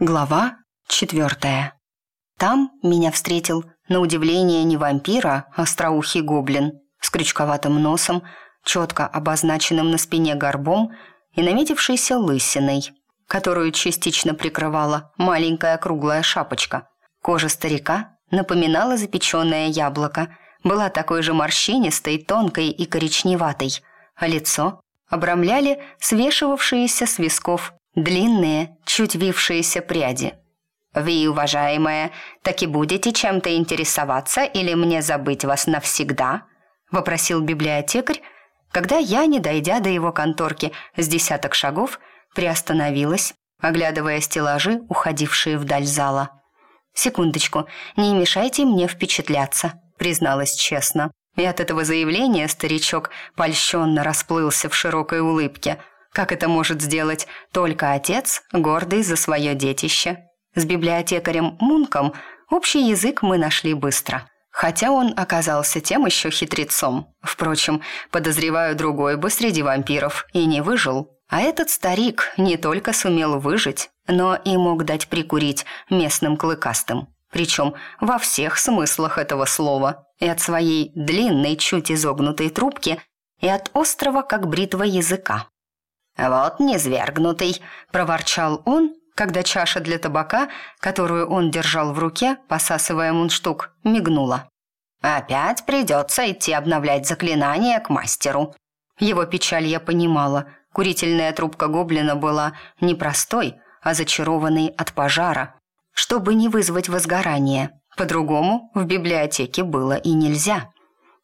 Глава четвертая. Там меня встретил, на удивление, не вампира, а остроухий гоблин с крючковатым носом, четко обозначенным на спине горбом и наметившейся лысиной, которую частично прикрывала маленькая круглая шапочка. Кожа старика напоминала запеченное яблоко, была такой же морщинистой, тонкой и коричневатой, а лицо обрамляли свешивавшиеся с висков длинные, чуть вившиеся пряди. «Вы, уважаемая, так и будете чем-то интересоваться или мне забыть вас навсегда?» – вопросил библиотекарь, когда я, не дойдя до его конторки с десяток шагов, приостановилась, оглядывая стеллажи, уходившие вдаль зала. «Секундочку, не мешайте мне впечатляться», – призналась честно. И от этого заявления старичок польщенно расплылся в широкой улыбке – как это может сделать только отец, гордый за свое детище? С библиотекарем Мунком общий язык мы нашли быстро. Хотя он оказался тем еще хитрецом. Впрочем, подозреваю, другой бы среди вампиров и не выжил. А этот старик не только сумел выжить, но и мог дать прикурить местным клыкастым. Причем во всех смыслах этого слова. И от своей длинной, чуть изогнутой трубки, и от острого, как бритва языка. «Вот низвергнутый!» – проворчал он, когда чаша для табака, которую он держал в руке, посасывая мундштук, мигнула. «Опять придется идти обновлять заклинание к мастеру». Его печаль я понимала. Курительная трубка гоблина была не простой, а зачарованной от пожара, чтобы не вызвать возгорание. По-другому в библиотеке было и нельзя.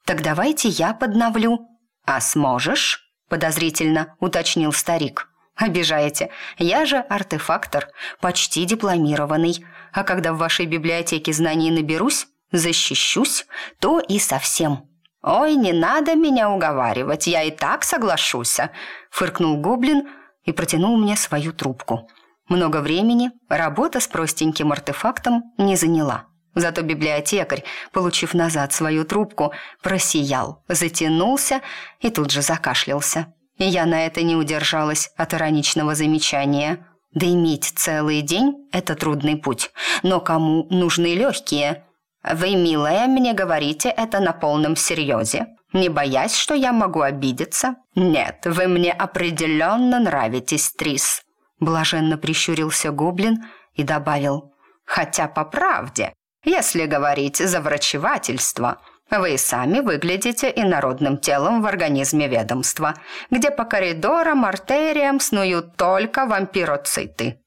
«Так давайте я подновлю». «А сможешь?» Подозрительно уточнил старик. «Обижаете. Я же артефактор, почти дипломированный. А когда в вашей библиотеке знаний наберусь, защищусь, то и совсем». «Ой, не надо меня уговаривать, я и так соглашусь», — фыркнул гоблин и протянул мне свою трубку. Много времени работа с простеньким артефактом не заняла. Зато библиотекарь, получив назад свою трубку, просиял, затянулся и тут же закашлялся. И я на это не удержалась от ироничного замечания. Да иметь целый день – это трудный путь. Но кому нужны легкие? Вы, милая, мне говорите это на полном серьезе, не боясь, что я могу обидеться? Нет, вы мне определенно нравитесь, Трис. Блаженно прищурился гоблин и добавил. Хотя по правде, если говорить за врачевательство, вы сами выглядите инородным телом в организме ведомства, где по коридорам, артериям снуют только вампироциты».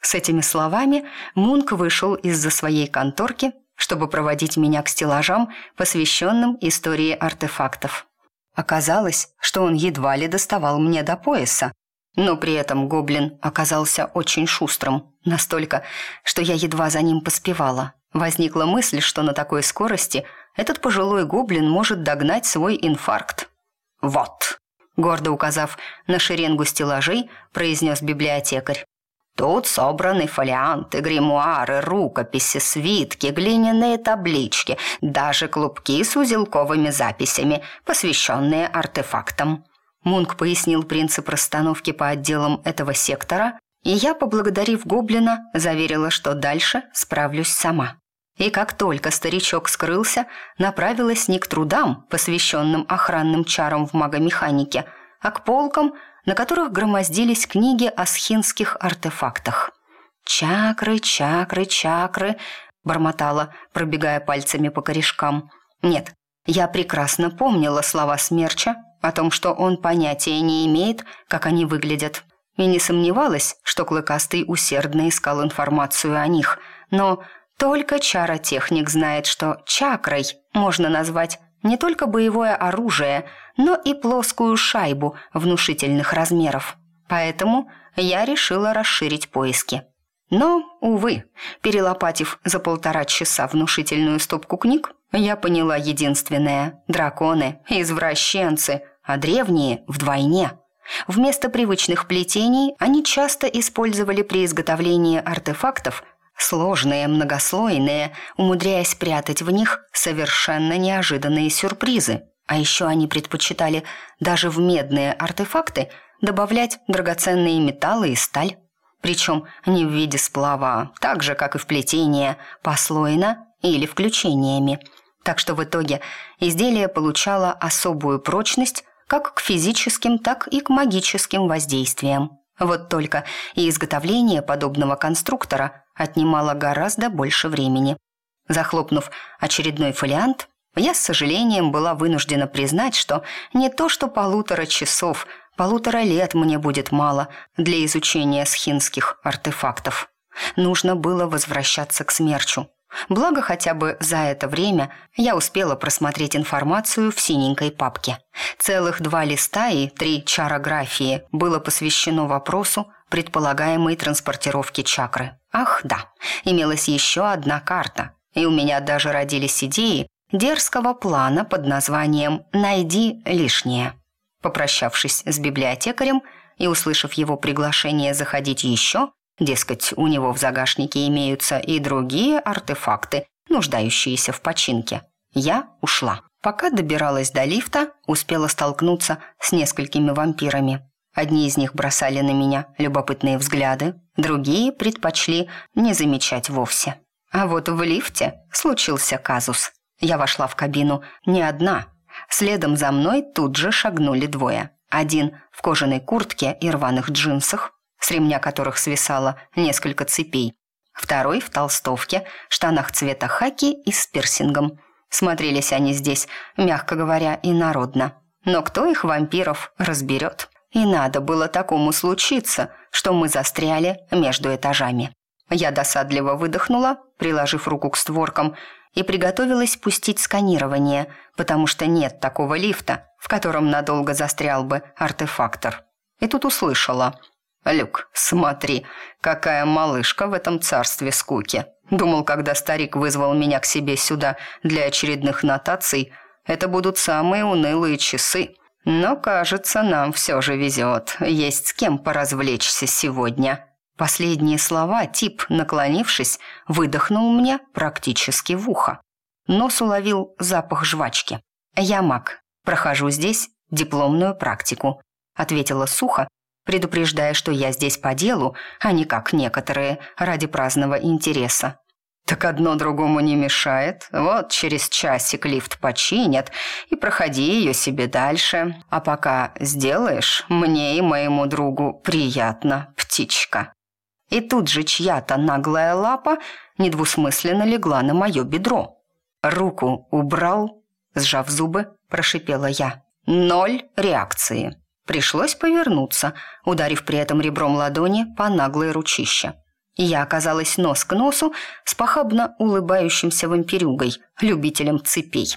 С этими словами Мунк вышел из-за своей конторки, чтобы проводить меня к стеллажам, посвященным истории артефактов. Оказалось, что он едва ли доставал мне до пояса, но при этом гоблин оказался очень шустрым, настолько, что я едва за ним поспевала. Возникла мысль, что на такой скорости этот пожилой гоблин может догнать свой инфаркт. «Вот», — гордо указав на шеренгу стеллажей, произнес библиотекарь. «Тут собраны фолианты, гримуары, рукописи, свитки, глиняные таблички, даже клубки с узелковыми записями, посвященные артефактам». Мунк пояснил принцип расстановки по отделам этого сектора, и я, поблагодарив гоблина, заверила, что дальше справлюсь сама. И как только старичок скрылся, направилась не к трудам, посвященным охранным чарам в магомеханике, а к полкам, на которых громоздились книги о схинских артефактах. «Чакры, чакры, чакры», — бормотала, пробегая пальцами по корешкам. «Нет, я прекрасно помнила слова Смерча о том, что он понятия не имеет, как они выглядят, и не сомневалась, что Клыкастый усердно искал информацию о них, но только чаротехник знает, что чакрой можно назвать не только боевое оружие, но и плоскую шайбу внушительных размеров. Поэтому я решила расширить поиски. Но, увы, перелопатив за полтора часа внушительную стопку книг, я поняла единственное – драконы, извращенцы, а древние – вдвойне. Вместо привычных плетений они часто использовали при изготовлении артефактов сложные, многослойные, умудряясь прятать в них совершенно неожиданные сюрпризы. А еще они предпочитали даже в медные артефакты добавлять драгоценные металлы и сталь. причем не в виде сплава, так же, как и в плетении, послойно или включениями. Так что в итоге изделие получало особую прочность как к физическим, так и к магическим воздействиям. Вот только и изготовление подобного конструктора отнимало гораздо больше времени. Захлопнув очередной фолиант, я с сожалением была вынуждена признать, что не то что полутора часов, полутора лет мне будет мало для изучения схинских артефактов. Нужно было возвращаться к смерчу. Благо, хотя бы за это время я успела просмотреть информацию в синенькой папке. Целых два листа и три чарографии было посвящено вопросу предполагаемой транспортировки чакры. Ах, да, имелась еще одна карта, и у меня даже родились идеи дерзкого плана под названием «Найди лишнее». Попрощавшись с библиотекарем и услышав его приглашение заходить еще, Дескать, у него в загашнике имеются и другие артефакты, нуждающиеся в починке. Я ушла. Пока добиралась до лифта, успела столкнуться с несколькими вампирами. Одни из них бросали на меня любопытные взгляды, другие предпочли не замечать вовсе. А вот в лифте случился казус. Я вошла в кабину не одна. Следом за мной тут же шагнули двое. Один в кожаной куртке и рваных джинсах, с ремня которых свисало несколько цепей. Второй в толстовке, штанах цвета хаки и с пирсингом. Смотрелись они здесь, мягко говоря, инородно. Но кто их вампиров разберет? И надо было такому случиться, что мы застряли между этажами. Я досадливо выдохнула, приложив руку к створкам, и приготовилась пустить сканирование, потому что нет такого лифта, в котором надолго застрял бы артефактор. И тут услышала – «Люк, смотри, какая малышка в этом царстве скуки. Думал, когда старик вызвал меня к себе сюда для очередных нотаций, это будут самые унылые часы. Но, кажется, нам все же везет. Есть с кем поразвлечься сегодня». Последние слова тип, наклонившись, выдохнул мне практически в ухо. Нос уловил запах жвачки. «Я маг. Прохожу здесь дипломную практику», — ответила сухо, предупреждая, что я здесь по делу, а не как некоторые, ради праздного интереса. «Так одно другому не мешает. Вот через часик лифт починят, и проходи ее себе дальше. А пока сделаешь, мне и моему другу приятно, птичка». И тут же чья-то наглая лапа недвусмысленно легла на мое бедро. «Руку убрал?» Сжав зубы, прошипела я. «Ноль реакции». Пришлось повернуться, ударив при этом ребром ладони по наглой ручище. Я оказалась нос к носу с похабно улыбающимся вампирюгой, любителем цепей.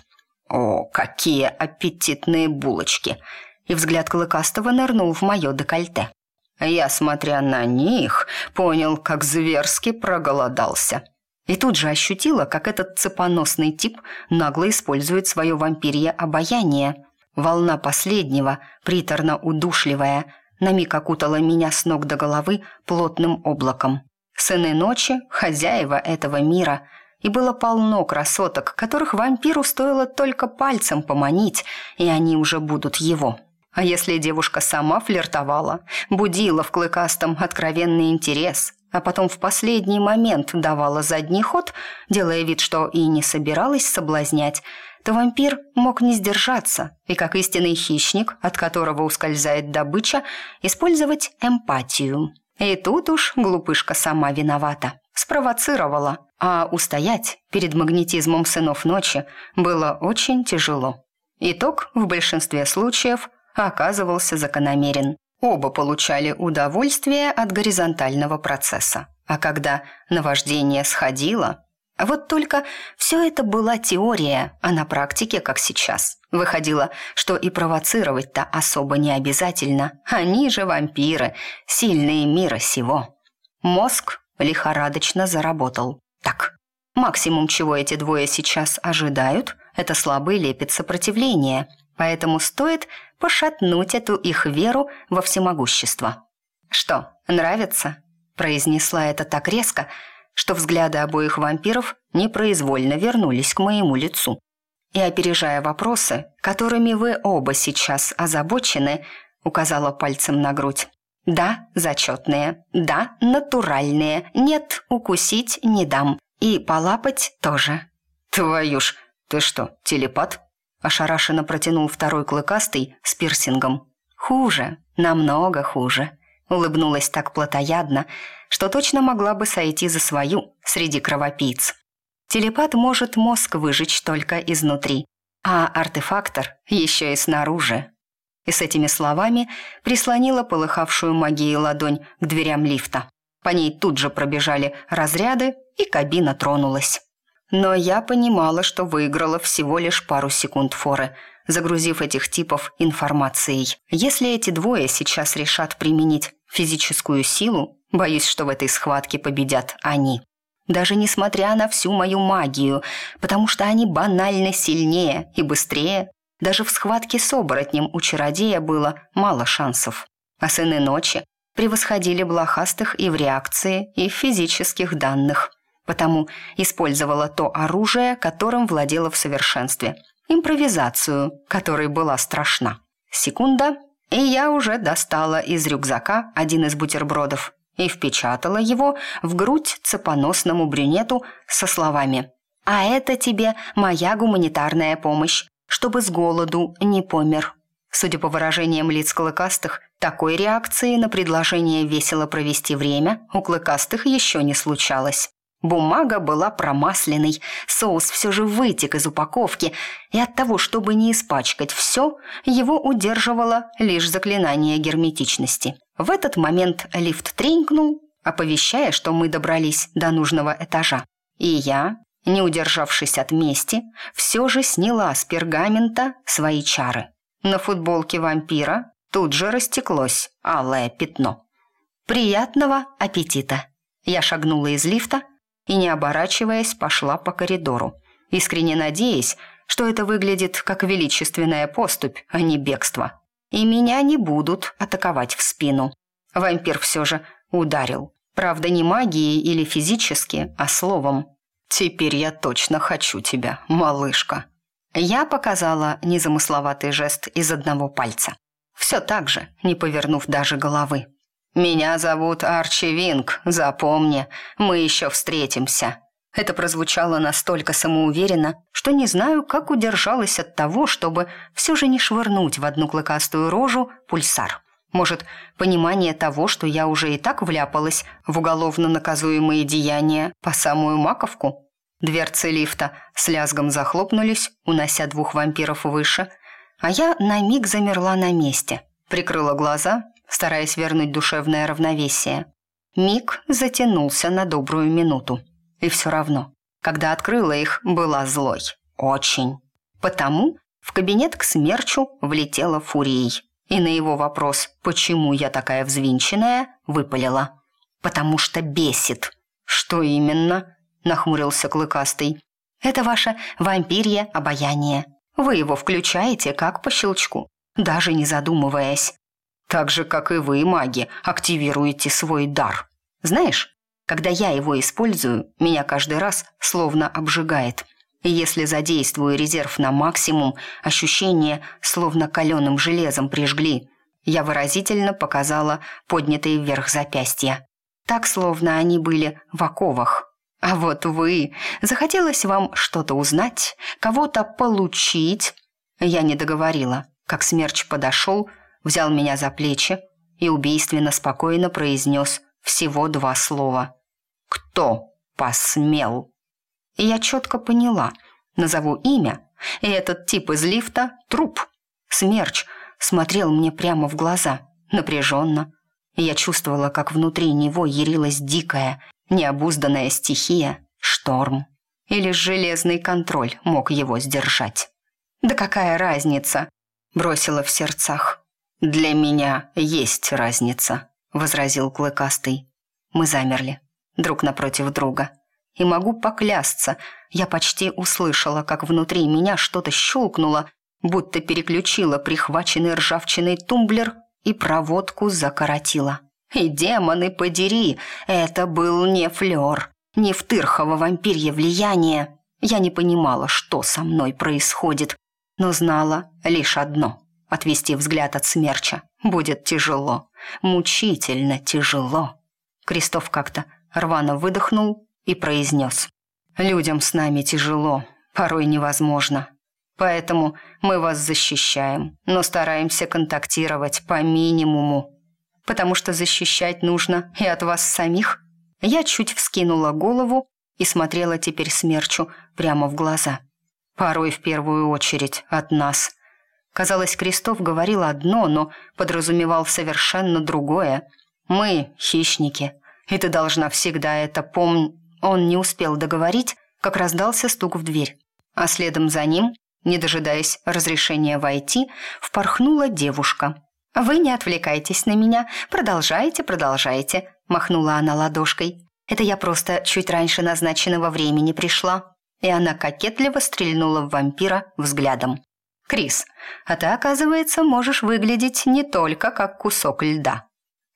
О, какие аппетитные булочки! И взгляд Клыкастого нырнул в мое декольте. Я, смотря на них, понял, как зверски проголодался. И тут же ощутила, как этот цепоносный тип нагло использует свое вампирье обаяние – Волна последнего, приторно-удушливая, на миг окутала меня с ног до головы плотным облаком. Сыны ночи, хозяева этого мира, и было полно красоток, которых вампиру стоило только пальцем поманить, и они уже будут его. А если девушка сама флиртовала, будила в клыкастом откровенный интерес, а потом в последний момент давала задний ход, делая вид, что и не собиралась соблазнять, то вампир мог не сдержаться и, как истинный хищник, от которого ускользает добыча, использовать эмпатию. И тут уж глупышка сама виновата. Спровоцировала, а устоять перед магнетизмом сынов ночи было очень тяжело. Итог в большинстве случаев оказывался закономерен. Оба получали удовольствие от горизонтального процесса. А когда наваждение сходило, вот только все это была теория, а на практике, как сейчас. Выходило, что и провоцировать-то особо не обязательно. Они же вампиры, сильные мира сего. Мозг лихорадочно заработал. Так, максимум, чего эти двое сейчас ожидают, это слабый лепет сопротивления. Поэтому стоит пошатнуть эту их веру во всемогущество. «Что, нравится?» произнесла это так резко, что взгляды обоих вампиров непроизвольно вернулись к моему лицу. И опережая вопросы, которыми вы оба сейчас озабочены, указала пальцем на грудь. Да, зачетные. Да, натуральные. Нет, укусить не дам. И полапать тоже. Твою ж, ты что, телепат? Ошарашенно протянул второй клыкастый с пирсингом. Хуже, намного хуже. Улыбнулась так плотоядно, что точно могла бы сойти за свою среди кровопийц. Телепат может мозг выжечь только изнутри, а артефактор еще и снаружи. И с этими словами прислонила полыхавшую магией ладонь к дверям лифта. По ней тут же пробежали разряды, и кабина тронулась. Но я понимала, что выиграла всего лишь пару секунд форы, загрузив этих типов информацией. Если эти двое сейчас решат применить физическую силу, боюсь, что в этой схватке победят они. Даже несмотря на всю мою магию, потому что они банально сильнее и быстрее. Даже в схватке с оборотнем у чародея было мало шансов. А сыны ночи превосходили блохастых и в реакции, и в физических данных потому использовала то оружие, которым владела в совершенстве. Импровизацию, которой была страшна. Секунда, и я уже достала из рюкзака один из бутербродов и впечатала его в грудь цепоносному брюнету со словами «А это тебе моя гуманитарная помощь, чтобы с голоду не помер». Судя по выражениям лиц клыкастых, такой реакции на предложение весело провести время у клыкастых еще не случалось. Бумага была промасленной, соус все же вытек из упаковки, и от того, чтобы не испачкать все, его удерживало лишь заклинание герметичности. В этот момент лифт тренькнул, оповещая, что мы добрались до нужного этажа. И я, не удержавшись от мести, все же сняла с пергамента свои чары. На футболке вампира тут же растеклось алое пятно. «Приятного аппетита!» Я шагнула из лифта, и, не оборачиваясь, пошла по коридору, искренне надеясь, что это выглядит как величественная поступь, а не бегство. И меня не будут атаковать в спину. Вампир все же ударил. Правда, не магией или физически, а словом. «Теперь я точно хочу тебя, малышка». Я показала незамысловатый жест из одного пальца. Все так же, не повернув даже головы. «Меня зовут Арчи Винг, запомни, мы еще встретимся». Это прозвучало настолько самоуверенно, что не знаю, как удержалась от того, чтобы все же не швырнуть в одну клыкастую рожу пульсар. Может, понимание того, что я уже и так вляпалась в уголовно наказуемые деяния по самую маковку? Дверцы лифта с лязгом захлопнулись, унося двух вампиров выше, а я на миг замерла на месте, прикрыла глаза стараясь вернуть душевное равновесие. Миг затянулся на добрую минуту. И все равно, когда открыла их, была злой. Очень. Потому в кабинет к смерчу влетела фурией. И на его вопрос «Почему я такая взвинченная?» выпалила. «Потому что бесит». «Что именно?» – нахмурился Клыкастый. «Это ваше вампирье обаяние. Вы его включаете как по щелчку, даже не задумываясь. Так же, как и вы, маги, активируете свой дар. Знаешь, когда я его использую, меня каждый раз словно обжигает. И если задействую резерв на максимум, ощущение словно каленым железом прижгли. Я выразительно показала поднятые вверх запястья. Так, словно они были в оковах. А вот вы, захотелось вам что-то узнать, кого-то получить. Я не договорила, как смерч подошел, взял меня за плечи и убийственно спокойно произнес всего два слова. «Кто посмел?» И я четко поняла, назову имя, и этот тип из лифта — труп. Смерч смотрел мне прямо в глаза, напряженно. И я чувствовала, как внутри него ярилась дикая, необузданная стихия — шторм. Или железный контроль мог его сдержать. «Да какая разница?» — бросила в сердцах. «Для меня есть разница», — возразил Клыкастый. Мы замерли, друг напротив друга. И могу поклясться, я почти услышала, как внутри меня что-то щелкнуло, будто переключила прихваченный ржавчиной тумблер и проводку закоротила. И демоны подери, это был не флёр, не втырхово вампирье влияние. Я не понимала, что со мной происходит, но знала лишь одно — отвести взгляд от смерча будет тяжело, мучительно тяжело». Крестов как-то рвано выдохнул и произнес. «Людям с нами тяжело, порой невозможно. Поэтому мы вас защищаем, но стараемся контактировать по минимуму. Потому что защищать нужно и от вас самих». Я чуть вскинула голову и смотрела теперь смерчу прямо в глаза. Порой в первую очередь от нас. Казалось, Крестов говорил одно, но подразумевал совершенно другое. Мы — хищники, и ты должна всегда это помнить. Он не успел договорить, как раздался стук в дверь. А следом за ним, не дожидаясь разрешения войти, впорхнула девушка. «Вы не отвлекайтесь на меня, продолжайте, продолжайте», – махнула она ладошкой. «Это я просто чуть раньше назначенного времени пришла». И она кокетливо стрельнула в вампира взглядом. «Крис, а ты, оказывается, можешь выглядеть не только как кусок льда».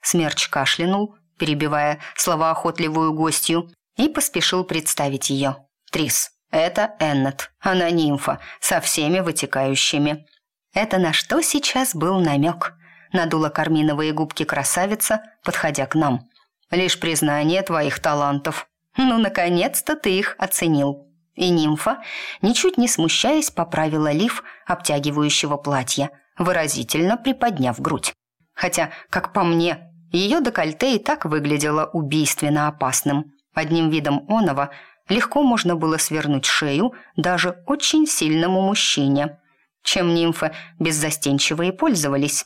Смерч кашлянул, перебивая словоохотливую гостью, и поспешил представить ее. «Трис, это Эннет, она нимфа, со всеми вытекающими». Это на что сейчас был намек? Надула карминовые губки красавица, подходя к нам. «Лишь признание твоих талантов. Ну, наконец-то ты их оценил». И нимфа, ничуть не смущаясь, поправила лиф обтягивающего платья, выразительно приподняв грудь. Хотя, как по мне, ее декольте и так выглядело убийственно опасным. Одним видом оного легко можно было свернуть шею даже очень сильному мужчине, чем нимфы беззастенчиво и пользовались.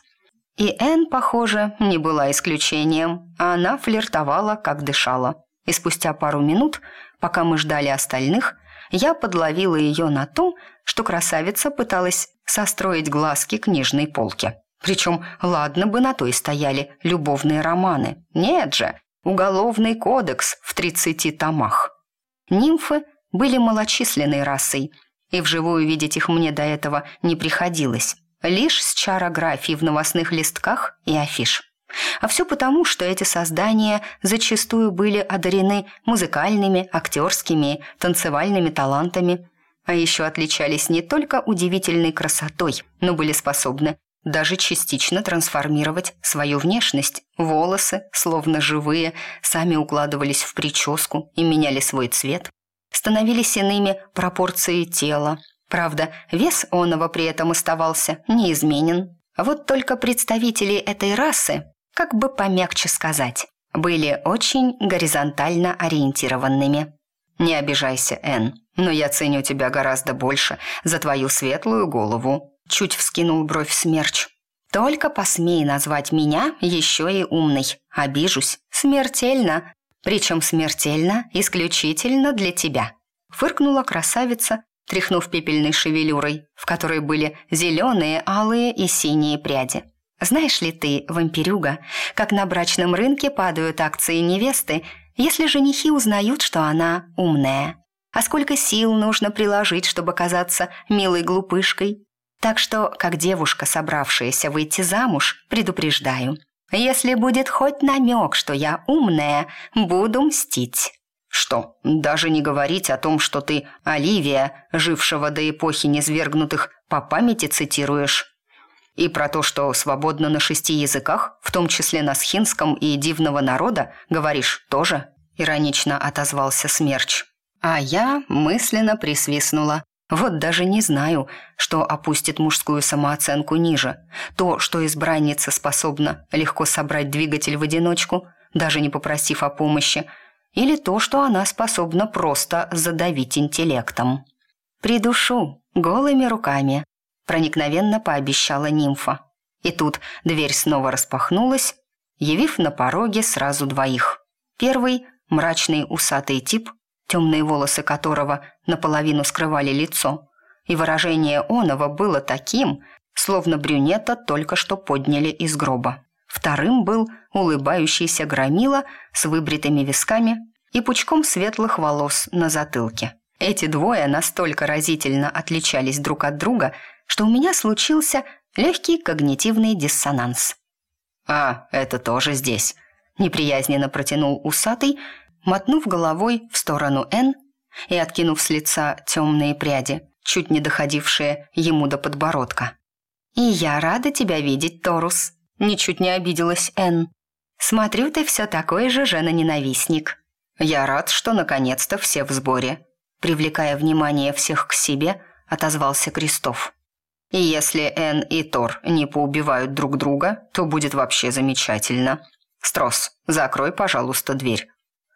И Энн, похоже, не была исключением, она флиртовала, как дышала. И спустя пару минут, пока мы ждали остальных, я подловила ее на том, что красавица пыталась состроить глазки книжной полки. Причем, ладно бы на то и стояли любовные романы. Нет же, уголовный кодекс в 30 томах. Нимфы были малочисленной расой, и вживую видеть их мне до этого не приходилось. Лишь с чарографией в новостных листках и афиш. А все потому, что эти создания зачастую были одарены музыкальными, актерскими, танцевальными талантами, а еще отличались не только удивительной красотой, но были способны даже частично трансформировать свою внешность. Волосы, словно живые, сами укладывались в прическу и меняли свой цвет. Становились иными пропорции тела. Правда, вес оного при этом оставался неизменен. Вот только представители этой расы, как бы помягче сказать, были очень горизонтально ориентированными. «Не обижайся, Энн, но я ценю тебя гораздо больше за твою светлую голову», Чуть вскинул бровь смерч. «Только посмей назвать меня еще и умной. Обижусь. Смертельно. Причем смертельно исключительно для тебя». Фыркнула красавица, тряхнув пепельной шевелюрой, в которой были зеленые, алые и синие пряди. «Знаешь ли ты, вампирюга, как на брачном рынке падают акции невесты, если женихи узнают, что она умная? А сколько сил нужно приложить, чтобы казаться милой глупышкой? Так что, как девушка, собравшаяся выйти замуж, предупреждаю. Если будет хоть намек, что я умная, буду мстить. Что, даже не говорить о том, что ты Оливия, жившего до эпохи низвергнутых, по памяти цитируешь? И про то, что свободно на шести языках, в том числе на схинском и дивного народа, говоришь тоже?» Иронично отозвался Смерч. А я мысленно присвистнула. Вот даже не знаю, что опустит мужскую самооценку ниже. То, что избранница способна легко собрать двигатель в одиночку, даже не попросив о помощи, или то, что она способна просто задавить интеллектом. «Придушу, голыми руками», – проникновенно пообещала нимфа. И тут дверь снова распахнулась, явив на пороге сразу двоих. Первый – мрачный усатый тип – темные волосы которого наполовину скрывали лицо, и выражение оного было таким, словно брюнета только что подняли из гроба. Вторым был улыбающийся громила с выбритыми висками и пучком светлых волос на затылке. Эти двое настолько разительно отличались друг от друга, что у меня случился легкий когнитивный диссонанс. «А, это тоже здесь», – неприязненно протянул усатый, мотнув головой в сторону Н и откинув с лица темные пряди, чуть не доходившие ему до подбородка. «И я рада тебя видеть, Торус», — ничуть не обиделась Энн. «Смотрю, ты все такой же жена-ненавистник». «Я рад, что наконец-то все в сборе», — привлекая внимание всех к себе, отозвался Крестов. «И если Энн и Тор не поубивают друг друга, то будет вообще замечательно. Строс, закрой, пожалуйста, дверь».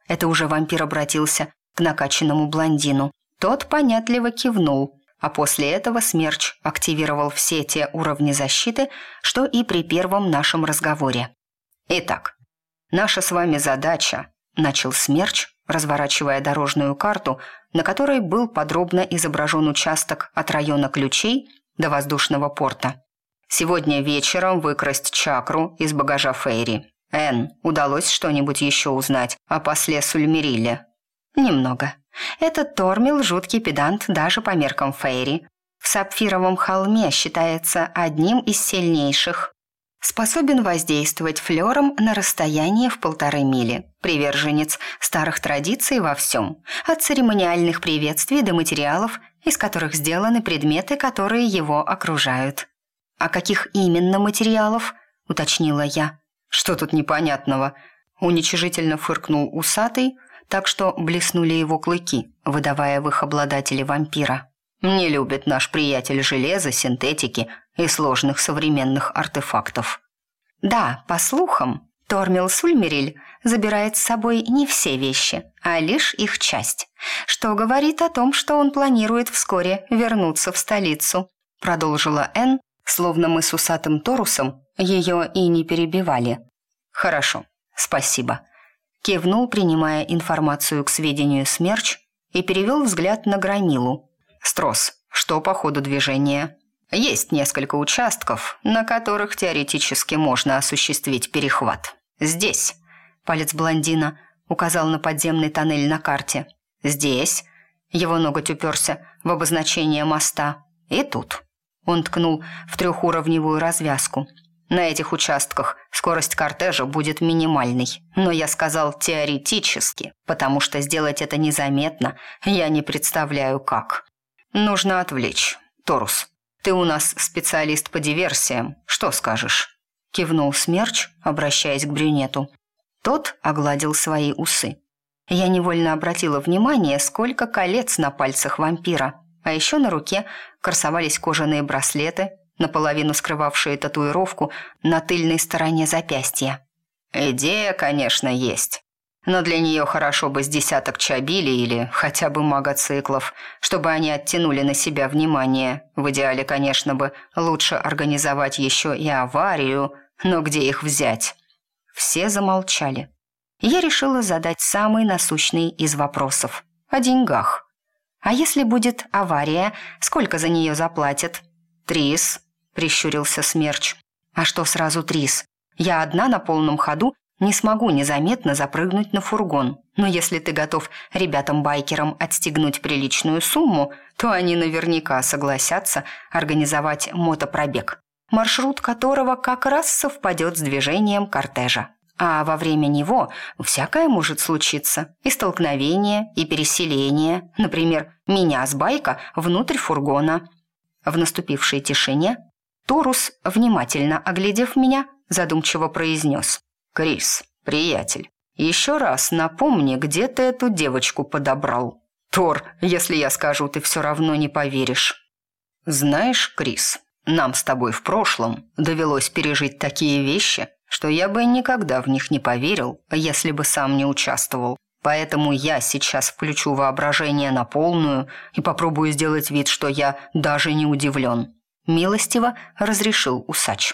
Это уже вампир обратился к накачанному блондину. Тот понятливо кивнул, а после этого Смерч активировал все те уровни защиты, что и при первом нашем разговоре. «Итак, наша с вами задача», – начал Смерч, разворачивая дорожную карту, на которой был подробно изображен участок от района ключей до воздушного порта. «Сегодня вечером выкрасть чакру из багажа Фейри. Эн, удалось что-нибудь еще узнать о после Сульмерилле?» «Немного. Этот Тормил – жуткий педант даже по меркам Фейри. В Сапфировом холме считается одним из сильнейших. Способен воздействовать флером на расстояние в полторы мили. Приверженец старых традиций во всем. От церемониальных приветствий до материалов, из которых сделаны предметы, которые его окружают. «А каких именно материалов?» – уточнила я. «Что тут непонятного?» – уничижительно фыркнул усатый – так что блеснули его клыки, выдавая в их обладателе вампира. «Не любит наш приятель железа, синтетики и сложных современных артефактов». «Да, по слухам, Тормил Сульмериль забирает с собой не все вещи, а лишь их часть, что говорит о том, что он планирует вскоре вернуться в столицу», продолжила Энн, словно мы с усатым Торусом ее и не перебивали. «Хорошо, спасибо», кивнул, принимая информацию к сведению Смерч, и перевел взгляд на Громилу. «Строс, что по ходу движения?» «Есть несколько участков, на которых теоретически можно осуществить перехват. Здесь», — палец блондина указал на подземный тоннель на карте. «Здесь», — его ноготь уперся в обозначение моста, «и тут». Он ткнул в трехуровневую развязку — на этих участках скорость кортежа будет минимальной, но я сказал теоретически, потому что сделать это незаметно я не представляю как. Нужно отвлечь. Торус, ты у нас специалист по диверсиям, что скажешь?» Кивнул Смерч, обращаясь к брюнету. Тот огладил свои усы. Я невольно обратила внимание, сколько колец на пальцах вампира, а еще на руке красовались кожаные браслеты, наполовину скрывавшие татуировку на тыльной стороне запястья. «Идея, конечно, есть. Но для нее хорошо бы с десяток чабили или хотя бы магоциклов, чтобы они оттянули на себя внимание. В идеале, конечно бы, лучше организовать еще и аварию, но где их взять?» Все замолчали. Я решила задать самый насущный из вопросов. О деньгах. «А если будет авария, сколько за нее заплатят?» «Трис», прищурился Смерч. «А что сразу Трис? Я одна на полном ходу не смогу незаметно запрыгнуть на фургон. Но если ты готов ребятам-байкерам отстегнуть приличную сумму, то они наверняка согласятся организовать мотопробег, маршрут которого как раз совпадет с движением кортежа. А во время него всякое может случиться. И столкновение, и переселение. Например, меня с байка внутрь фургона. В наступившей тишине Торус, внимательно оглядев меня, задумчиво произнес. «Крис, приятель, еще раз напомни, где ты эту девочку подобрал. Тор, если я скажу, ты все равно не поверишь». «Знаешь, Крис, нам с тобой в прошлом довелось пережить такие вещи, что я бы никогда в них не поверил, если бы сам не участвовал. Поэтому я сейчас включу воображение на полную и попробую сделать вид, что я даже не удивлен милостиво разрешил усач.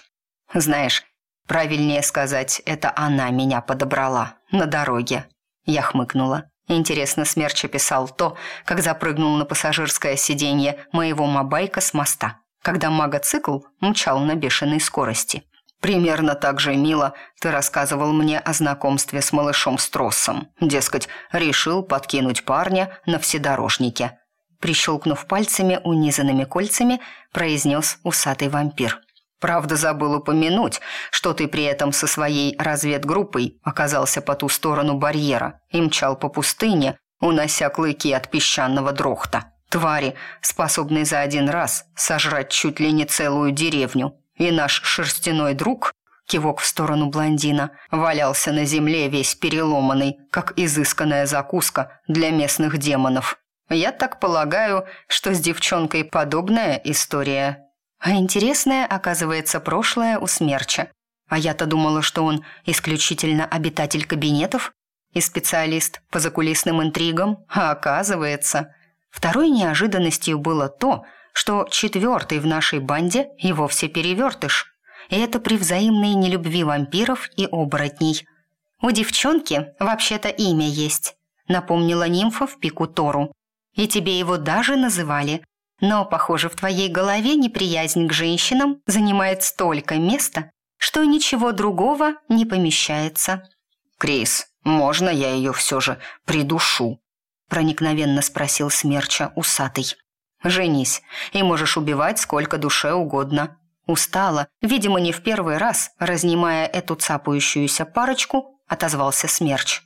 «Знаешь, правильнее сказать, это она меня подобрала на дороге». Я хмыкнула. Интересно, Смерч описал то, как запрыгнул на пассажирское сиденье моего мобайка с моста, когда магоцикл мчал на бешеной скорости. Примерно так же мило ты рассказывал мне о знакомстве с малышом Строссом. Дескать, решил подкинуть парня на вседорожнике прищелкнув пальцами унизанными кольцами, произнес усатый вампир. «Правда, забыл упомянуть, что ты при этом со своей разведгруппой оказался по ту сторону барьера и мчал по пустыне, унося клыки от песчаного дрохта. Твари, способные за один раз сожрать чуть ли не целую деревню. И наш шерстяной друг, кивок в сторону блондина, валялся на земле весь переломанный, как изысканная закуска для местных демонов. Я так полагаю, что с девчонкой подобная история. А интересное, оказывается, прошлое у смерча. А я-то думала, что он исключительно обитатель кабинетов и специалист по закулисным интригам, а оказывается... Второй неожиданностью было то, что четвертый в нашей банде и вовсе перевертыш. И это при взаимной нелюбви вампиров и оборотней. У девчонки вообще-то имя есть, напомнила нимфа в пику Тору. И тебе его даже называли. Но, похоже, в твоей голове неприязнь к женщинам занимает столько места, что ничего другого не помещается. «Крис, можно я ее все же придушу?» проникновенно спросил Смерча усатый. «Женись, и можешь убивать сколько душе угодно». Устала, видимо, не в первый раз, разнимая эту цапающуюся парочку, отозвался Смерч.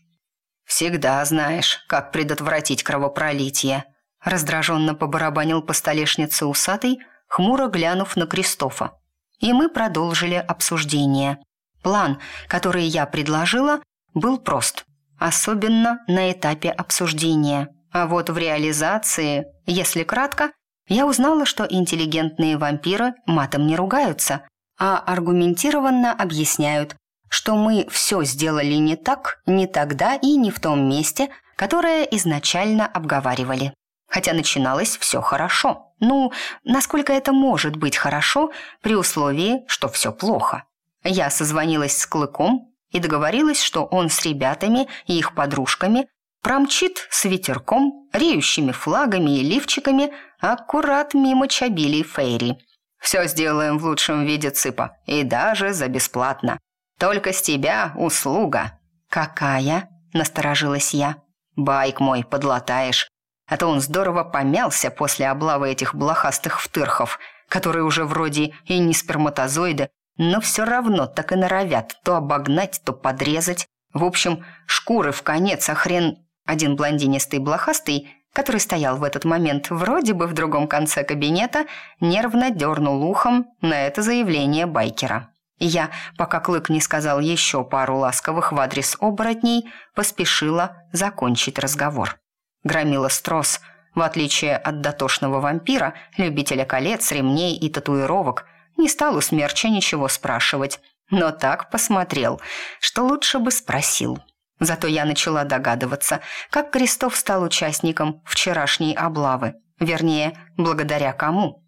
«Всегда знаешь, как предотвратить кровопролитие», раздраженно побарабанил по столешнице усатый, хмуро глянув на Кристофа. И мы продолжили обсуждение. План, который я предложила, был прост, особенно на этапе обсуждения. А вот в реализации, если кратко, я узнала, что интеллигентные вампиры матом не ругаются, а аргументированно объясняют, что мы все сделали не так, не тогда и не в том месте, которое изначально обговаривали. Хотя начиналось все хорошо. Ну, насколько это может быть хорошо при условии, что все плохо. Я созвонилась с Клыком и договорилась, что он с ребятами и их подружками промчит с ветерком, реющими флагами и лифчиками аккурат мимо чабилей Фейри. Все сделаем в лучшем виде цыпа, и даже за бесплатно. Только с тебя услуга». «Какая?» – насторожилась я. «Байк мой подлатаешь. А то он здорово помялся после облавы этих блохастых втырхов, которые уже вроде и не сперматозоиды, но все равно так и норовят то обогнать, то подрезать. В общем, шкуры в конец, а хрен... Один блондинистый блохастый, который стоял в этот момент вроде бы в другом конце кабинета, нервно дернул ухом на это заявление байкера. Я, пока Клык не сказал еще пару ласковых в адрес оборотней, поспешила закончить разговор. Громила Строс, в отличие от дотошного вампира, любителя колец, ремней и татуировок, не стал у смерча ничего спрашивать, но так посмотрел, что лучше бы спросил. Зато я начала догадываться, как Крестов стал участником вчерашней облавы. Вернее, благодаря кому.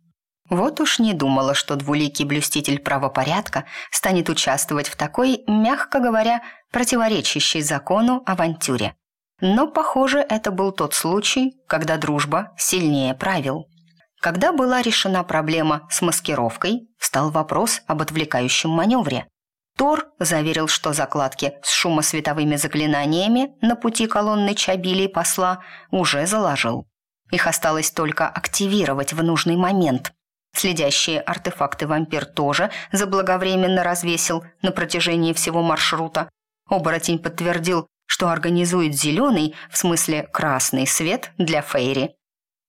Вот уж не думала, что двуликий блюститель правопорядка станет участвовать в такой, мягко говоря, противоречащей закону авантюре. Но, похоже, это был тот случай, когда дружба сильнее правил. Когда была решена проблема с маскировкой, встал вопрос об отвлекающем маневре. Тор заверил, что закладки с шумосветовыми заклинаниями на пути колонны Чабили посла уже заложил. Их осталось только активировать в нужный момент. Следящие артефакты вампир тоже заблаговременно развесил на протяжении всего маршрута. Оборотень подтвердил, что организует зеленый, в смысле красный свет для Фейри.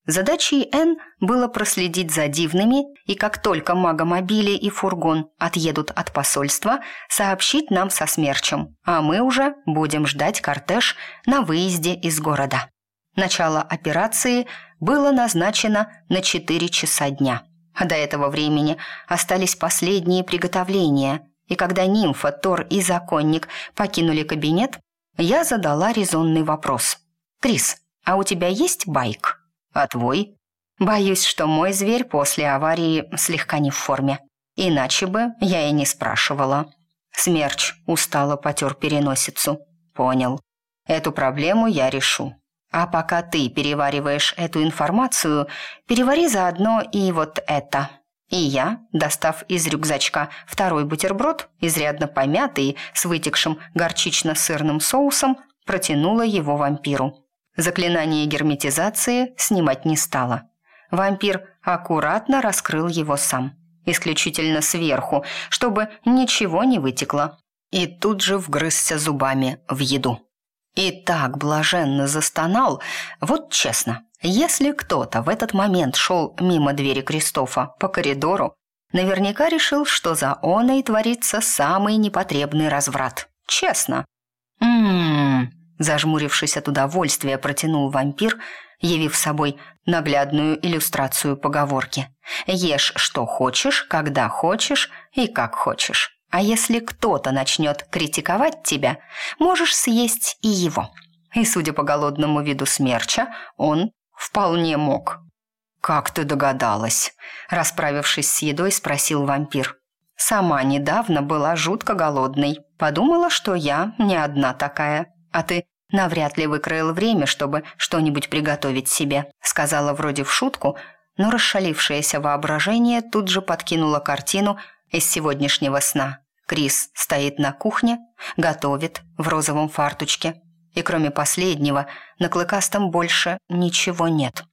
Задачей Н было проследить за дивными и как только магомобили и фургон отъедут от посольства, сообщить нам со смерчем, а мы уже будем ждать кортеж на выезде из города. Начало операции было назначено на 4 часа дня. До этого времени остались последние приготовления, и когда нимфа, Тор и законник покинули кабинет, я задала резонный вопрос. «Крис, а у тебя есть байк?» А твой? Боюсь, что мой зверь после аварии слегка не в форме. Иначе бы я и не спрашивала. Смерч устало потер переносицу. Понял. Эту проблему я решу. А пока ты перевариваешь эту информацию, перевари заодно и вот это. И я, достав из рюкзачка второй бутерброд, изрядно помятый, с вытекшим горчично-сырным соусом, протянула его вампиру. Заклинание герметизации снимать не стало. Вампир аккуратно раскрыл его сам, исключительно сверху, чтобы ничего не вытекло, и тут же вгрызся зубами в еду. И так блаженно застонал, вот честно, если кто-то в этот момент шел мимо двери Кристофа по коридору, Наверняка решил, что за оной творится самый непотребный разврат. Честно. «М-м-м», зажмурившись от удовольствия, протянул вампир, явив собой наглядную иллюстрацию поговорки. «Ешь, что хочешь, когда хочешь и как хочешь. А если кто-то начнет критиковать тебя, можешь съесть и его». И, судя по голодному виду смерча, он вполне мог. «Как ты догадалась?» Расправившись с едой, спросил вампир. «Сама недавно была жутко голодной. Подумала, что я не одна такая. А ты навряд ли выкроил время, чтобы что-нибудь приготовить себе», сказала вроде в шутку, но расшалившееся воображение тут же подкинуло картину из сегодняшнего сна. Крис стоит на кухне, готовит в розовом фартучке. И кроме последнего, на клыкастом больше ничего нет.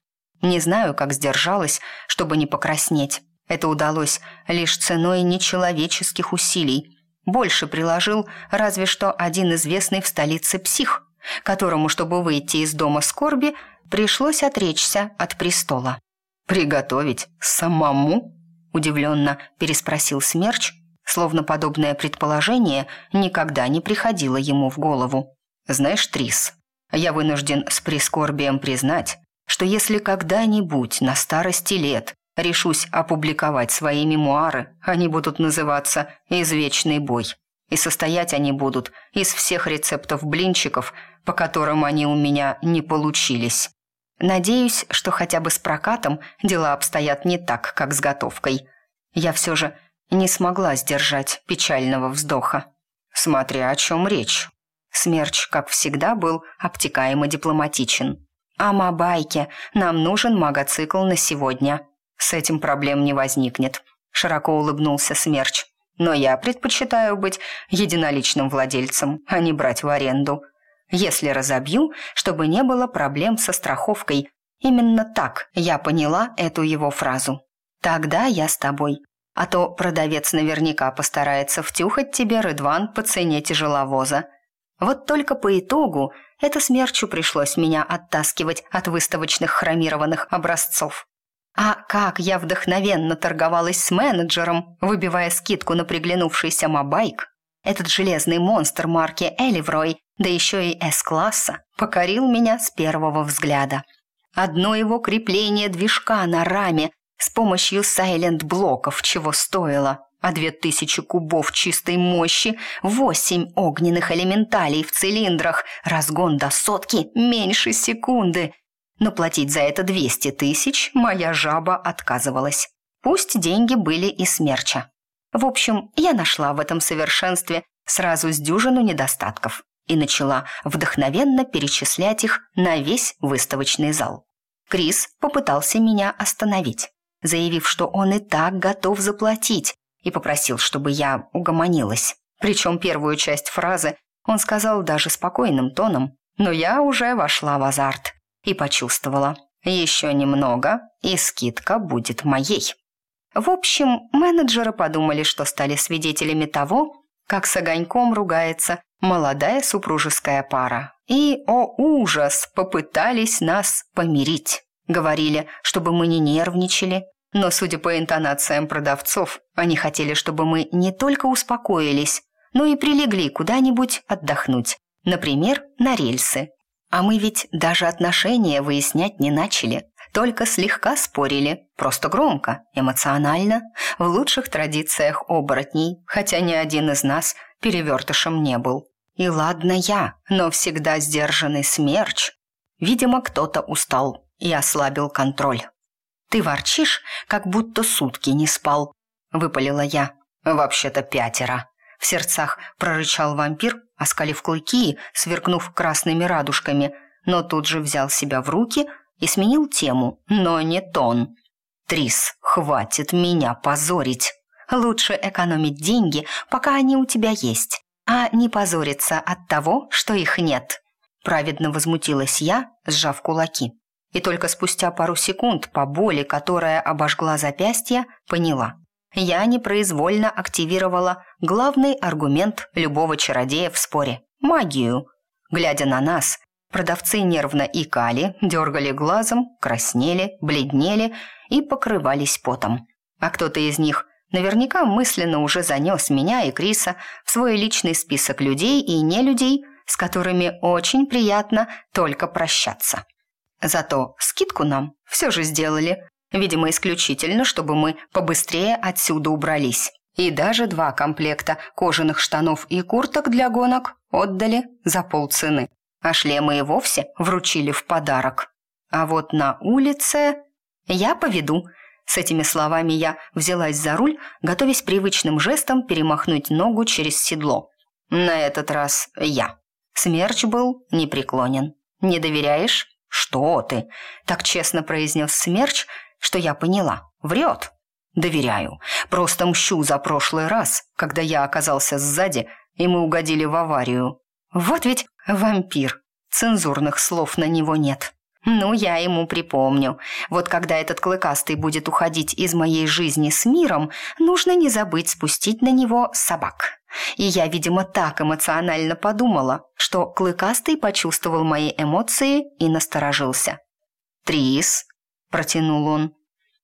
Не знаю, как сдержалась, чтобы не покраснеть. Это удалось лишь ценой нечеловеческих усилий. Больше приложил разве что один известный в столице псих, которому, чтобы выйти из дома скорби, пришлось отречься от престола. «Приготовить самому?» – удивленно переспросил Смерч, словно подобное предположение никогда не приходило ему в голову. «Знаешь, Трис, я вынужден с прискорбием признать, что если когда-нибудь на старости лет решусь опубликовать свои мемуары, они будут называться «Извечный бой». И состоять они будут из всех рецептов блинчиков, по которым они у меня не получились. Надеюсь, что хотя бы с прокатом дела обстоят не так, как с готовкой. Я все же не смогла сдержать печального вздоха. Смотря о чем речь. Смерч, как всегда, был обтекаем и дипломатичен. «А мабайке, нам нужен магоцикл на сегодня. С этим проблем не возникнет», – широко улыбнулся Смерч. «Но я предпочитаю быть единоличным владельцем, а не брать в аренду. Если разобью, чтобы не было проблем со страховкой. Именно так я поняла эту его фразу. Тогда я с тобой. А то продавец наверняка постарается втюхать тебе рыдван по цене тяжеловоза. Вот только по итогу это смерчу пришлось меня оттаскивать от выставочных хромированных образцов. А как я вдохновенно торговалась с менеджером, выбивая скидку на приглянувшийся мобайк, этот железный монстр марки Эливрой, да еще и С-класса, покорил меня с первого взгляда. Одно его крепление движка на раме с помощью сайлент-блоков чего стоило а две тысячи кубов чистой мощи, восемь огненных элементалей в цилиндрах, разгон до сотки меньше секунды. Но платить за это двести тысяч моя жаба отказывалась. Пусть деньги были и смерча. В общем, я нашла в этом совершенстве сразу с дюжину недостатков и начала вдохновенно перечислять их на весь выставочный зал. Крис попытался меня остановить, заявив, что он и так готов заплатить, и попросил, чтобы я угомонилась. Причем первую часть фразы он сказал даже спокойным тоном, но я уже вошла в азарт и почувствовала. Еще немного, и скидка будет моей. В общем, менеджеры подумали, что стали свидетелями того, как с огоньком ругается молодая супружеская пара. И, о ужас, попытались нас помирить. Говорили, чтобы мы не нервничали, но, судя по интонациям продавцов, они хотели, чтобы мы не только успокоились, но и прилегли куда-нибудь отдохнуть, например, на рельсы. А мы ведь даже отношения выяснять не начали, только слегка спорили, просто громко, эмоционально, в лучших традициях оборотней, хотя ни один из нас перевертышем не был. И ладно я, но всегда сдержанный смерч. Видимо, кто-то устал и ослабил контроль. «Ты ворчишь, как будто сутки не спал», — выпалила я. «Вообще-то пятеро», — в сердцах прорычал вампир, оскалив клыки, сверкнув красными радужками, но тут же взял себя в руки и сменил тему, но не тон. «Трис, хватит меня позорить. Лучше экономить деньги, пока они у тебя есть, а не позориться от того, что их нет». Праведно возмутилась я, сжав кулаки. И только спустя пару секунд по боли, которая обожгла запястье, поняла. Я непроизвольно активировала главный аргумент любого чародея в споре – магию. Глядя на нас, продавцы нервно икали, дергали глазом, краснели, бледнели и покрывались потом. А кто-то из них наверняка мысленно уже занес меня и Криса в свой личный список людей и не людей, с которыми очень приятно только прощаться. Зато скидку нам все же сделали, видимо, исключительно, чтобы мы побыстрее отсюда убрались. И даже два комплекта кожаных штанов и курток для гонок отдали за полцены, а шлемы и вовсе вручили в подарок. А вот на улице я поведу. С этими словами я взялась за руль, готовясь привычным жестом перемахнуть ногу через седло. На этот раз я. Смерч был непреклонен. «Не доверяешь?» «Что ты?» – так честно произнес Смерч, что я поняла. «Врет». «Доверяю. Просто мщу за прошлый раз, когда я оказался сзади, и мы угодили в аварию». «Вот ведь вампир. Цензурных слов на него нет». Ну, я ему припомню. Вот когда этот клыкастый будет уходить из моей жизни с миром, нужно не забыть спустить на него собак. И я, видимо, так эмоционально подумала, что клыкастый почувствовал мои эмоции и насторожился. «Трис», — протянул он.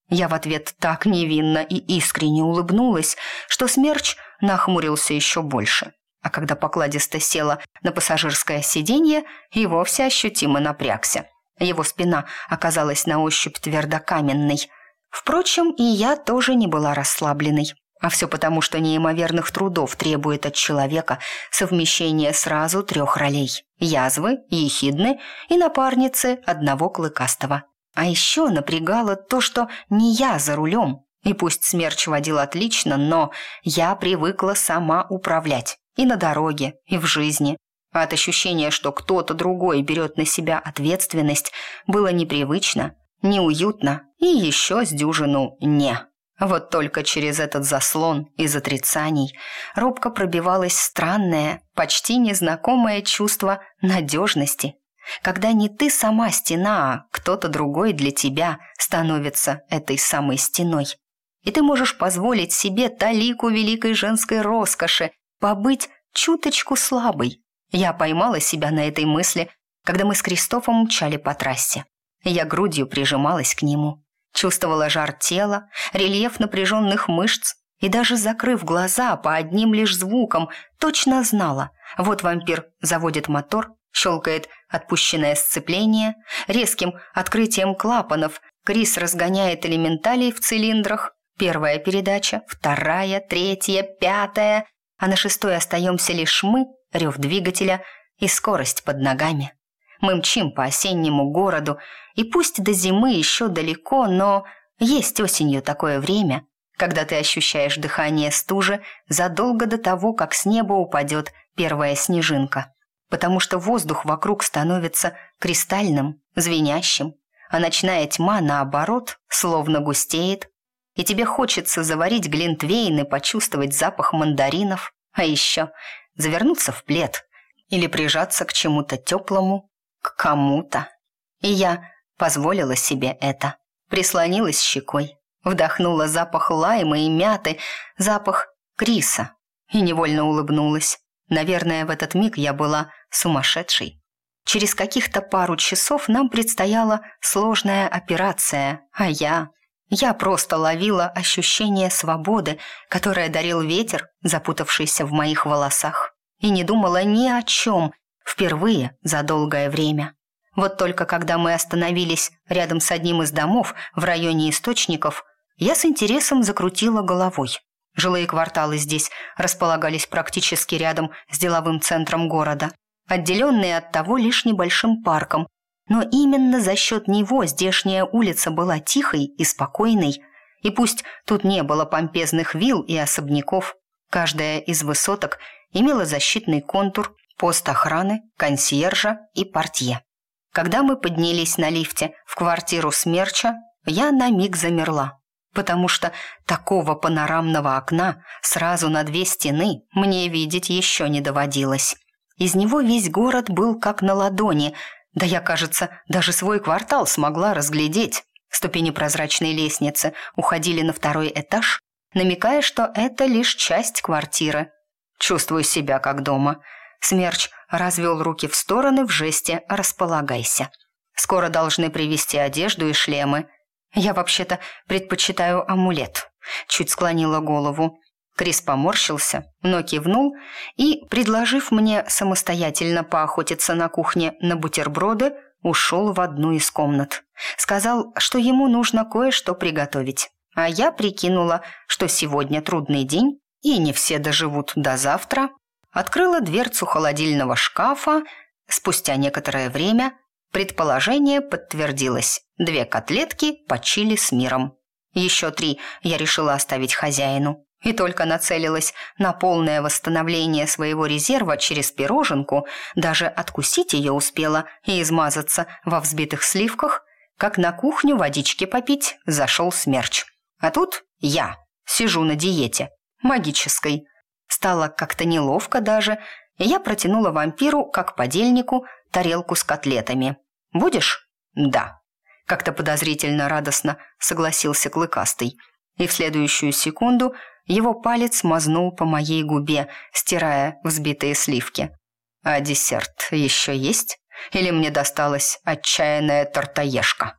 Я в ответ так невинно и искренне улыбнулась, что смерч нахмурился еще больше. А когда покладисто села на пассажирское сиденье, и вовсе ощутимо напрягся. Его спина оказалась на ощупь твердокаменной. Впрочем, и я тоже не была расслабленной. А все потому, что неимоверных трудов требует от человека совмещение сразу трех ролей – язвы, ехидны и напарницы одного клыкастого. А еще напрягало то, что не я за рулем. И пусть смерч водил отлично, но я привыкла сама управлять. И на дороге, и в жизни. А от ощущения, что кто-то другой берет на себя ответственность, было непривычно, неуютно и еще с дюжину «не». Вот только через этот заслон из отрицаний робко пробивалось странное, почти незнакомое чувство надежности, когда не ты сама стена, а кто-то другой для тебя становится этой самой стеной. И ты можешь позволить себе талику великой женской роскоши побыть чуточку слабой, я поймала себя на этой мысли, когда мы с Кристофом мчали по трассе. Я грудью прижималась к нему, чувствовала жар тела, рельеф напряженных мышц и даже закрыв глаза по одним лишь звукам, точно знала. Вот вампир заводит мотор, щелкает отпущенное сцепление, резким открытием клапанов Крис разгоняет элементалей в цилиндрах. Первая передача, вторая, третья, пятая, а на шестой остаемся лишь мы рев двигателя и скорость под ногами. Мы мчим по осеннему городу, и пусть до зимы еще далеко, но есть осенью такое время, когда ты ощущаешь дыхание стужи задолго до того, как с неба упадет первая снежинка, потому что воздух вокруг становится кристальным, звенящим, а ночная тьма, наоборот, словно густеет, и тебе хочется заварить глинтвейн и почувствовать запах мандаринов, а еще завернуться в плед или прижаться к чему-то теплому, к кому-то. И я позволила себе это. Прислонилась щекой, вдохнула запах лайма и мяты, запах Криса и невольно улыбнулась. Наверное, в этот миг я была сумасшедшей. Через каких-то пару часов нам предстояла сложная операция, а я... Я просто ловила ощущение свободы, которое дарил ветер, запутавшийся в моих волосах, и не думала ни о чем впервые за долгое время. Вот только когда мы остановились рядом с одним из домов в районе источников, я с интересом закрутила головой. Жилые кварталы здесь располагались практически рядом с деловым центром города, отделенные от того лишь небольшим парком, но именно за счет него здешняя улица была тихой и спокойной, и пусть тут не было помпезных вилл и особняков, каждая из высоток имела защитный контур, пост охраны, консьержа и портье. Когда мы поднялись на лифте в квартиру Смерча, я на миг замерла, потому что такого панорамного окна сразу на две стены мне видеть еще не доводилось. Из него весь город был как на ладони – да я, кажется, даже свой квартал смогла разглядеть. Ступени прозрачной лестницы уходили на второй этаж, намекая, что это лишь часть квартиры. Чувствую себя как дома. Смерч развел руки в стороны в жесте «располагайся». Скоро должны привезти одежду и шлемы. Я вообще-то предпочитаю амулет. Чуть склонила голову. Крис поморщился, но кивнул и, предложив мне самостоятельно поохотиться на кухне на бутерброды, ушел в одну из комнат. Сказал, что ему нужно кое-что приготовить. А я прикинула, что сегодня трудный день, и не все доживут до завтра. Открыла дверцу холодильного шкафа. Спустя некоторое время предположение подтвердилось. Две котлетки почили с миром. Еще три я решила оставить хозяину и только нацелилась на полное восстановление своего резерва через пироженку, даже откусить ее успела и измазаться во взбитых сливках, как на кухню водички попить зашел смерч. А тут я сижу на диете, магической. Стало как-то неловко даже, и я протянула вампиру, как подельнику, тарелку с котлетами. «Будешь?» «Да». Как-то подозрительно радостно согласился Клыкастый. И в следующую секунду – его палец мазнул по моей губе, стирая взбитые сливки. «А десерт еще есть? Или мне досталась отчаянная тортоежка?»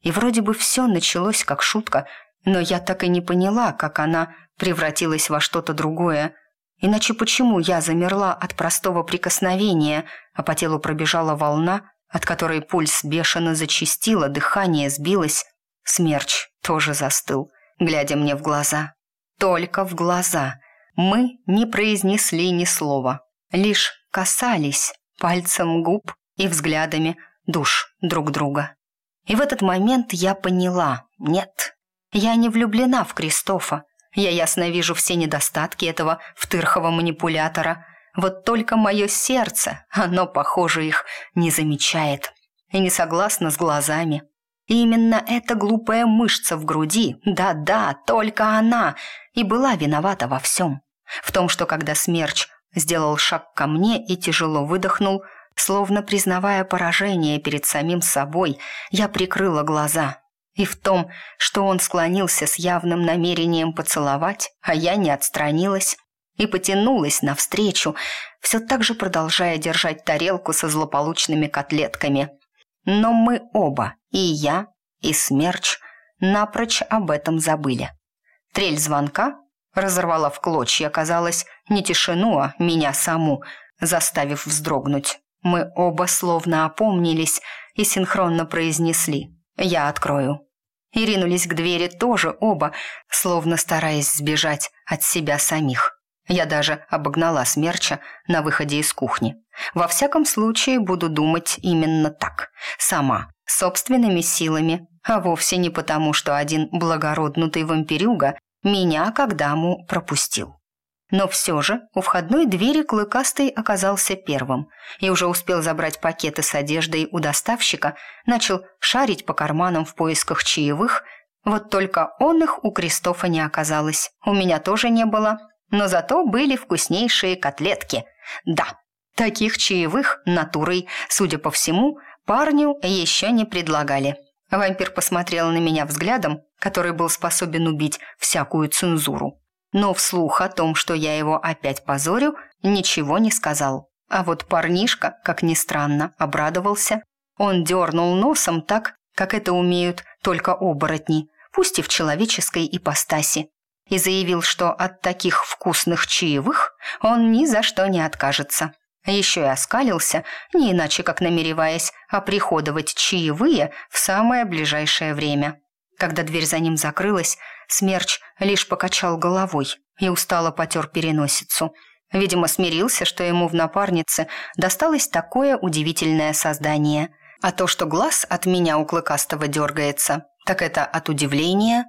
И вроде бы все началось как шутка, но я так и не поняла, как она превратилась во что-то другое. Иначе почему я замерла от простого прикосновения, а по телу пробежала волна, от которой пульс бешено зачастило, дыхание сбилось? Смерч тоже застыл, глядя мне в глаза только в глаза. Мы не произнесли ни слова, лишь касались пальцем губ и взглядами душ друг друга. И в этот момент я поняла, нет, я не влюблена в Кристофа. Я ясно вижу все недостатки этого втырхого манипулятора. Вот только мое сердце, оно, похоже, их не замечает и не согласно с глазами. Именно эта глупая мышца в груди, да-да, только она, и была виновата во всем. В том, что когда смерч сделал шаг ко мне и тяжело выдохнул, словно признавая поражение перед самим собой, я прикрыла глаза. И в том, что он склонился с явным намерением поцеловать, а я не отстранилась и потянулась навстречу, все так же продолжая держать тарелку со злополучными котлетками. Но мы оба, и я, и Смерч, напрочь об этом забыли. Трель звонка разорвала в клочья, казалось, не тишину, а меня саму, заставив вздрогнуть. Мы оба словно опомнились и синхронно произнесли «Я открою». И ринулись к двери тоже оба, словно стараясь сбежать от себя самих. Я даже обогнала смерча на выходе из кухни. Во всяком случае, буду думать именно так. Сама, собственными силами, а вовсе не потому, что один благороднутый вампирюга меня как даму пропустил. Но все же у входной двери Клыкастый оказался первым и уже успел забрать пакеты с одеждой у доставщика, начал шарить по карманам в поисках чаевых, вот только он их у Кристофа не оказалось, у меня тоже не было, но зато были вкуснейшие котлетки. Да, таких чаевых натурой, судя по всему, парню еще не предлагали. Вампир посмотрел на меня взглядом, который был способен убить всякую цензуру. Но вслух о том, что я его опять позорю, ничего не сказал. А вот парнишка, как ни странно, обрадовался. Он дернул носом так, как это умеют только оборотни, пусть и в человеческой ипостаси, и заявил, что от таких вкусных чаевых он ни за что не откажется. Еще и оскалился, не иначе как намереваясь оприходовать чаевые в самое ближайшее время. Когда дверь за ним закрылась, Смерч лишь покачал головой и устало потер переносицу. Видимо, смирился, что ему в напарнице досталось такое удивительное создание. А то, что глаз от меня у Клыкастого дергается, так это от удивления.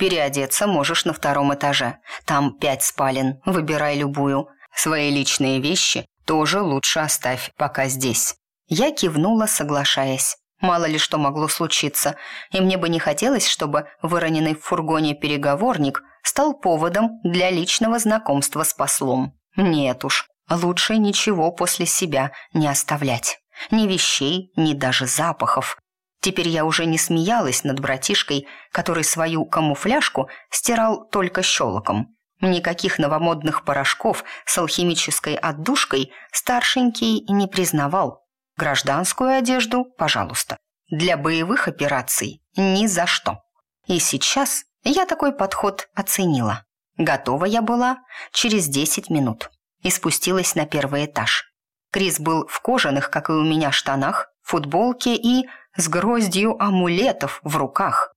Переодеться можешь на втором этаже. Там пять спален, выбирай любую. Свои личные вещи тоже лучше оставь пока здесь». Я кивнула, соглашаясь. Мало ли что могло случиться, и мне бы не хотелось, чтобы выроненный в фургоне переговорник стал поводом для личного знакомства с послом. Нет уж, лучше ничего после себя не оставлять. Ни вещей, ни даже запахов. Теперь я уже не смеялась над братишкой, который свою камуфляжку стирал только щелоком. Никаких новомодных порошков с алхимической отдушкой старшенький не признавал. Гражданскую одежду, пожалуйста. Для боевых операций ни за что. И сейчас Я такой подход оценила. Готова я была через 10 минут и спустилась на первый этаж. Крис был в кожаных, как и у меня, штанах, футболке и с гроздью амулетов в руках.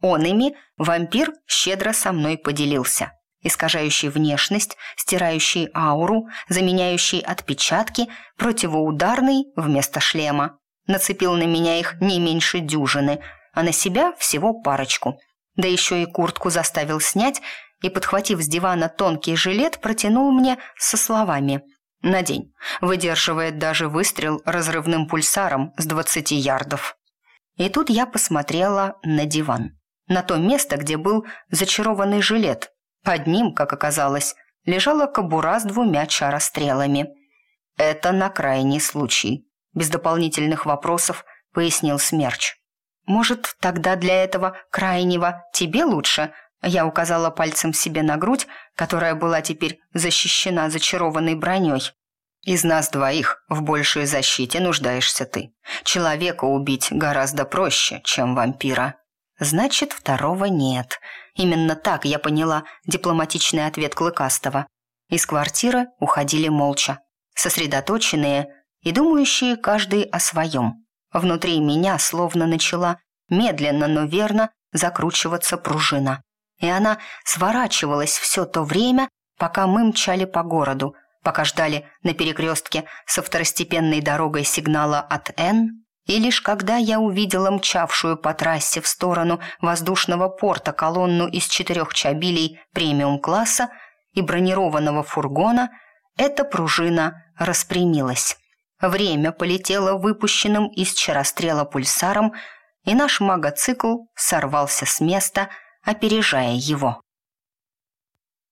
Он ими вампир щедро со мной поделился. Искажающий внешность, стирающий ауру, заменяющий отпечатки, противоударный вместо шлема. Нацепил на меня их не меньше дюжины, а на себя всего парочку. Да еще и куртку заставил снять и, подхватив с дивана тонкий жилет, протянул мне со словами «Надень, выдерживает даже выстрел разрывным пульсаром с 20 ярдов». И тут я посмотрела на диван. На то место, где был зачарованный жилет. Под ним, как оказалось, лежала кобура с двумя чарострелами. «Это на крайний случай», — без дополнительных вопросов пояснил Смерч. «Может, тогда для этого крайнего тебе лучше?» Я указала пальцем себе на грудь, которая была теперь защищена зачарованной броней. «Из нас двоих в большей защите нуждаешься ты. Человека убить гораздо проще, чем вампира». «Значит, второго нет». Именно так я поняла дипломатичный ответ Клыкастого. Из квартиры уходили молча, сосредоточенные и думающие каждый о своем. Внутри меня словно начала медленно, но верно закручиваться пружина и она сворачивалась все то время, пока мы мчали по городу, пока ждали на перекрестке со второстепенной дорогой сигнала от «Н», и лишь когда я увидела мчавшую по трассе в сторону воздушного порта колонну из четырех чабилей премиум-класса и бронированного фургона, эта пружина распрямилась. Время полетело выпущенным из чарострела пульсаром, и наш магоцикл сорвался с места – опережая его.